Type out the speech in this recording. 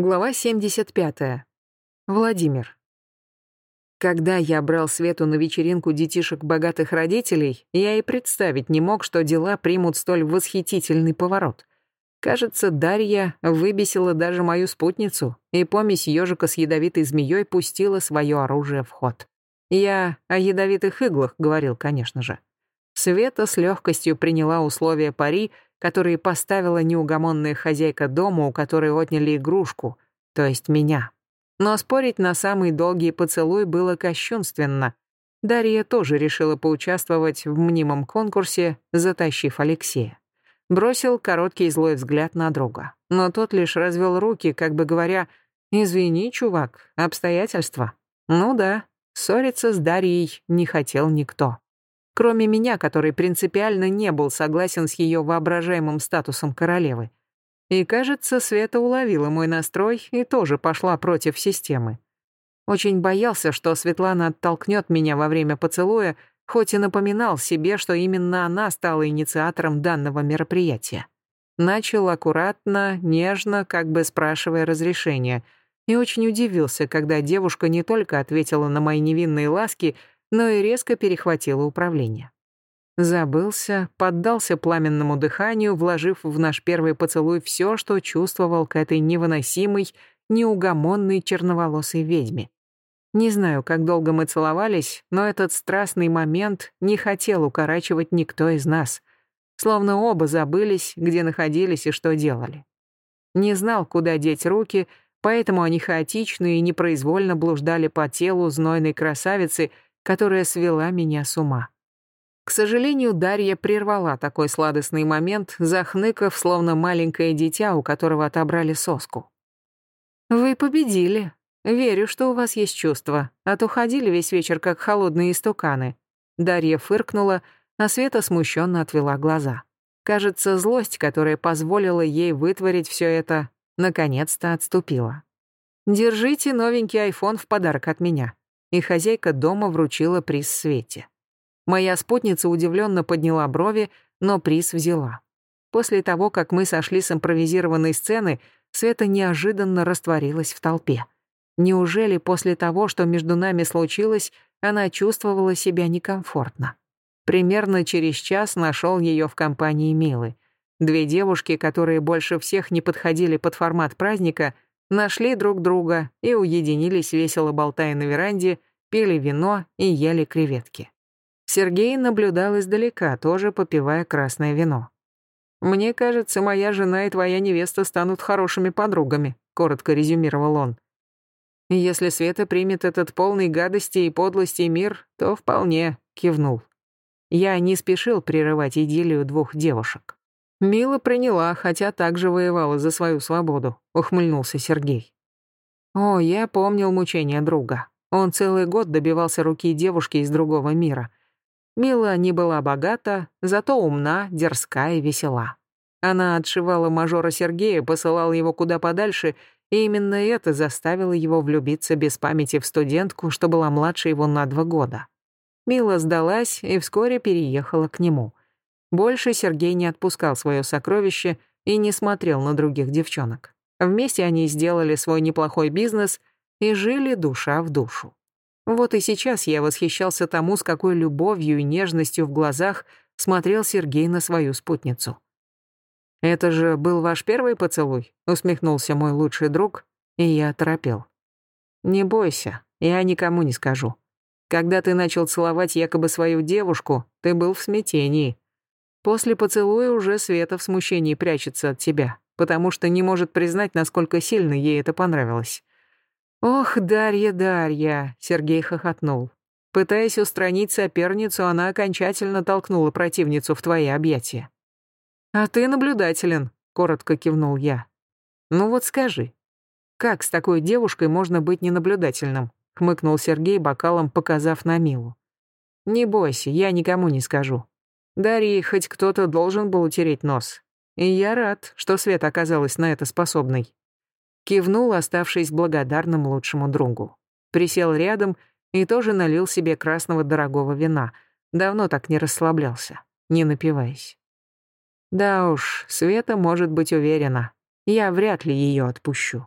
Глава 75. Владимир. Когда я брал Свету на вечеринку детишек богатых родителей, я и представить не мог, что дела примут столь восхитительный поворот. Кажется, Дарья выбесила даже мою спутницу, и помесь ежика с ядовитой змеей пустила свое оружие в ход. Я о ядовитых иглах говорил, конечно же. Света с легкостью приняла условия пари, которые поставила неугомонная хозяйка дома, у которой отняли игрушку, то есть меня. Но спорить на самый долгий поцелуй было кощунственно. Дарья тоже решила поучаствовать в мнимом конкурсе, затащив Алексея. Бросил короткий злой взгляд на друга. Но тот лишь развел руки, как бы говоря, «Извини, чувак, обстоятельства». Ну да, ссориться с Дарьей не хотел никто кроме меня, который принципиально не был согласен с ее воображаемым статусом королевы. И, кажется, Света уловила мой настрой и тоже пошла против системы. Очень боялся, что Светлана оттолкнет меня во время поцелуя, хоть и напоминал себе, что именно она стала инициатором данного мероприятия. Начал аккуратно, нежно, как бы спрашивая разрешения, и очень удивился, когда девушка не только ответила на мои невинные ласки, но и резко перехватила управление. Забылся, поддался пламенному дыханию, вложив в наш первый поцелуй все, что чувствовал к этой невыносимой, неугомонной черноволосой ведьме. Не знаю, как долго мы целовались, но этот страстный момент не хотел укорачивать никто из нас. Словно оба забылись, где находились и что делали. Не знал, куда деть руки, поэтому они хаотично и непроизвольно блуждали по телу знойной красавицы — которая свела меня с ума. К сожалению, Дарья прервала такой сладостный момент, захныкав, словно маленькое дитя, у которого отобрали соску. «Вы победили. Верю, что у вас есть чувства, а то ходили весь вечер, как холодные истуканы». Дарья фыркнула, а Света смущенно отвела глаза. Кажется, злость, которая позволила ей вытворить все это, наконец-то отступила. «Держите новенький айфон в подарок от меня и хозяйка дома вручила приз Свете. Моя спутница удивленно подняла брови, но приз взяла. После того, как мы сошли с импровизированной сцены, Света неожиданно растворилась в толпе. Неужели после того, что между нами случилось, она чувствовала себя некомфортно? Примерно через час нашел ее в компании Милы. Две девушки, которые больше всех не подходили под формат праздника — нашли друг друга и уединились, весело болтая на веранде, пили вино и ели креветки. Сергей наблюдал издалека, тоже попивая красное вино. «Мне кажется, моя жена и твоя невеста станут хорошими подругами», — коротко резюмировал он. «Если Света примет этот полный гадости и подлости мир, то вполне», — кивнул. Я не спешил прерывать идиллию двух девушек. Мила приняла, хотя также воевала за свою свободу, ухмыльнулся Сергей. О, я помнил мучения друга. Он целый год добивался руки девушки из другого мира. Мила не была богата, зато умна, дерзка и весела. Она отшивала мажора Сергея, посылала его куда подальше, и именно это заставило его влюбиться без памяти в студентку, что была младше его на два года. Мила сдалась и вскоре переехала к нему. Больше Сергей не отпускал свое сокровище и не смотрел на других девчонок. Вместе они сделали свой неплохой бизнес и жили душа в душу. Вот и сейчас я восхищался тому, с какой любовью и нежностью в глазах смотрел Сергей на свою спутницу. «Это же был ваш первый поцелуй?» — усмехнулся мой лучший друг, и я оторопел. «Не бойся, я никому не скажу. Когда ты начал целовать якобы свою девушку, ты был в смятении. После поцелуя уже Света в смущении прячется от тебя, потому что не может признать, насколько сильно ей это понравилось. «Ох, Дарья, Дарья!» — Сергей хохотнул. Пытаясь устранить соперницу, она окончательно толкнула противницу в твои объятия. «А ты наблюдателен», — коротко кивнул я. «Ну вот скажи, как с такой девушкой можно быть ненаблюдательным?» — хмыкнул Сергей, бокалом показав на Милу. «Не бойся, я никому не скажу. Дарье хоть кто-то должен был утереть нос. И я рад, что Свет оказалась на это способной. Кивнул, оставшись благодарным лучшему другу. Присел рядом и тоже налил себе красного дорогого вина. Давно так не расслаблялся, не напиваясь. Да уж, Света может быть уверена. Я вряд ли ее отпущу.